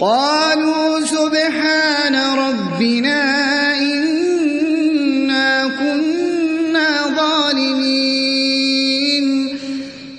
قالوا سبحان ربنا